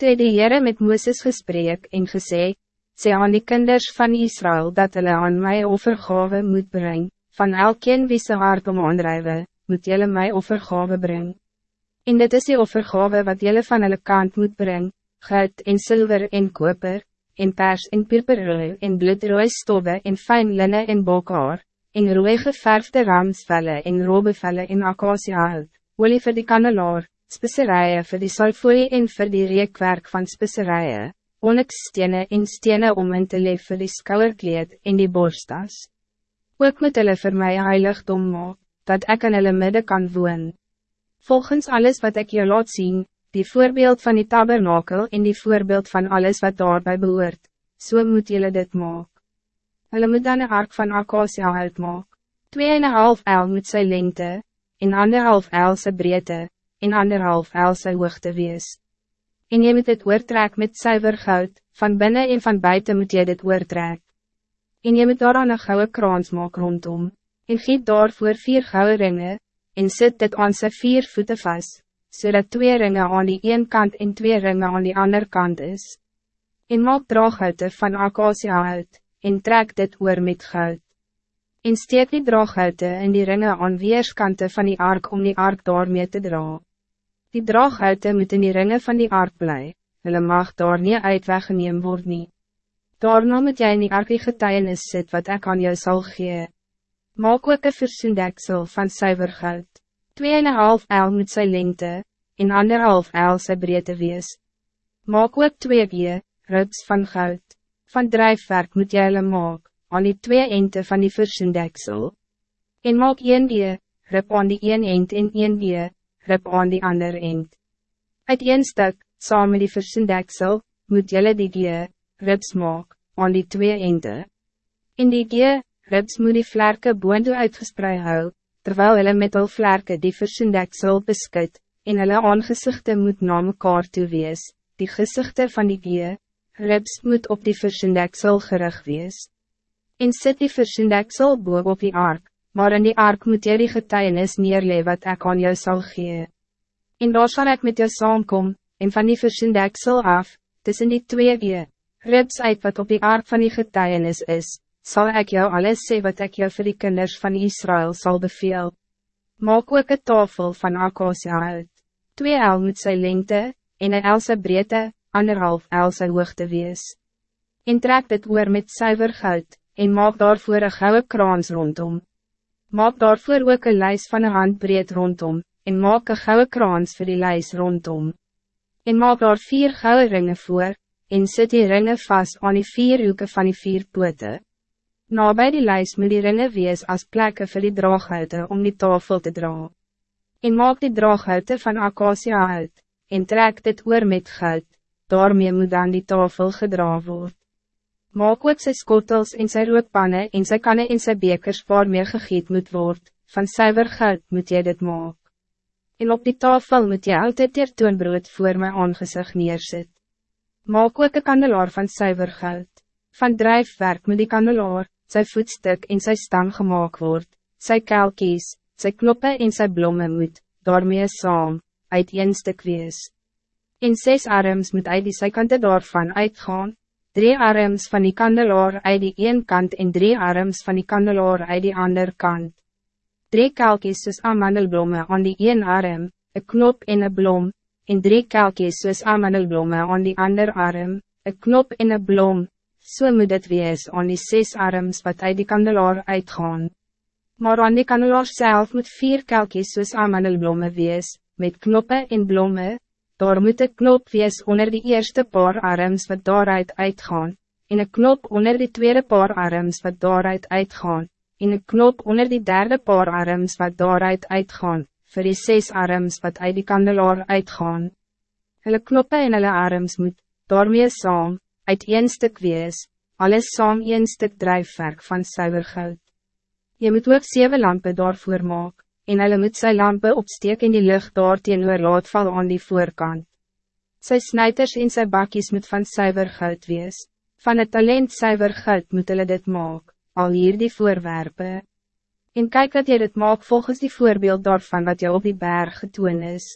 Toe die Heere met Mooses gesprek en gesê, sê aan die kinders van Israël dat hulle aan my offergave moet brengen, van elkeen wie sy hart om aandrijwe, moet jylle my offergave brengen. En dit is die offergave wat jylle van hulle kant moet brengen, goud en zilver en koper, en pers en purperrooi en bloedrooi stobbe en fijn linne en bokhaar, en rooi geverfde ramsvelle en robevelle en akasiahout, olie vir die kanelaar, specerijen vir die salfolie en vir die reekwerk van specerijen, onyxstene en stene om in te leef vir die skouwerkleed en die borstas. Ook moet hulle vir my heiligdom maak, dat ik in hulle midden kan woon. Volgens alles wat ik je laat zien, die voorbeeld van die tabernakel en die voorbeeld van alles wat daarbij behoort, so moet jullie dit maak. Hulle moet dan een ark van akasia uitmaak. Twee en een half el moet sy lengte, en anderhalf el sy breedte, en anderhalf el sy hoogte wees en je moet het oortrek met zuiver goud, van binnen en van buiten moet je dit oortrek. En je moet daar aan een gouden kraans maak rondom, en giet daarvoor vier gouden ringen, en zet dit aan zijn vier voeten vast, zodat twee ringen aan die een kant en twee ringen aan die andere kant is. En maak draaghouten van acacia uit, en trek dit oor met goud. En steek die draaghouten in die ringen aan weerskanten van die ark om die ark daarmee te dragen. Die draaghouten moet in die ringen van die ark bly, hulle mag daar nie uit weggeneem word nie. Daarna moet jy in die ark die getuienis sit wat ik aan jou zal gee. Maak ook een versoendeksel van suiver goud. 2,5 el moet sy lengte, en anderhalf el sy breedte wees. Maak ook twee gee, rups van goud. Van drijfwerk moet jy hulle maak, aan die twee ente van die versoendeksel. En maak een gee, rup aan die een ent en een gee, rip aan die ander end. Uit een stuk, saam met die versindeksel, moet jylle die gee, rips maak, aan die twee ende. In die gee, rips moet die vlerke boondoe uitgespreid hou, terwijl hulle met hul vlerke die versindeksel beskut, en hulle aangezichte moet na mekaar toe wees, die gezichten van die gee, rips moet op die versindeksel gerig wees. En sit die versindeksel boog op die ark, maar in die ark moet jy die getuienis neerlee wat ik aan jou zal gee. En daar sal ek met jou saamkom, en van die versindeksel af, tussen die twee wee, rips uit wat op die ark van die getuienis is, zal ik jou alles sê wat ik jou voor die kinders van Israël zal beveel. Maak ook een tafel van acacia uit. Twee el moet sy lengte, en een el sy breedte, anderhalf el sy hoogte wees. En trek dit oor met zuiver goud, en maak daarvoor een gouden kraans rondom. Maak daarvoor ook een lijst van een handbreed rondom, en maak een gouden kraans voor die lijst rondom. En maak daar vier gouden ringen voor, en zet die ringen vast aan die vier hoeken van die vier poten. Na bij die lijst moet die ringen wees als plekken voor die draaghuiten om die tafel te dragen. En maak die draaghuiten van acacia uit, en trek dit oor met goud, daarmee moet dan die tafel gedragen worden. Maak ook sy skottels en sy rookpanne en sy kanne en sy bekers waarmee gegiet moet word, van suiver goud moet jy dit maak. En op die tafel moet jy altyd teer toonbrood voor my aangezicht neersit. Maak ook een kandelaar van suiver goud. Van drijfwerk moet die kandelaar, sy voetstuk en sy stang gemaakt word, sy kelkies, sy knoppe en sy blomme moet, daarmee saam, uit een stuk wees. En zes arms moet uit die sy kante daarvan uitgaan, drie arms van die kandelaar uit die een kant en drie arms van die kandelaar uit die ander kant. Drie kelkies soos amandelblomme aan die een arm, een knop en een blom, en drie kelkies soos amandelblomme aan die ander arm, een knop en een blom, so moet het wees aan die zes arms wat uit die kandelaar uitgaan. Maar aan die kandelaar zelf moet vier kelkies soos amandelblomme wees, met knoppen en blomme, Daar moet een knop wees onder die eerste paar arms wat daaruit uitgaan, en een knop onder die tweede paar arms wat daaruit uitgaan, en een knop onder die derde paar arms wat daaruit uitgaan, voor die zes arms wat uit die kandelaar uitgaan. Hulle knoppe en hulle arms moet, daarmee saam, uit een stuk wees, alles saam een stuk drijfwerk van suiver goud. Je moet ook zeven lampen daarvoor maken en hulle moet sy lampe opsteek in die lucht daar teenoor laat val aan die voorkant. Sy snijters en sy bakjes moet van suiver goud wees, van het talent suiver goud moet hulle dit maak, al hier die voorwerpen. En kijk dat jy dit maak volgens die voorbeeld daarvan wat jou op die berg getoon is.